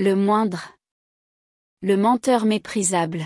Le moindre. Le menteur méprisable.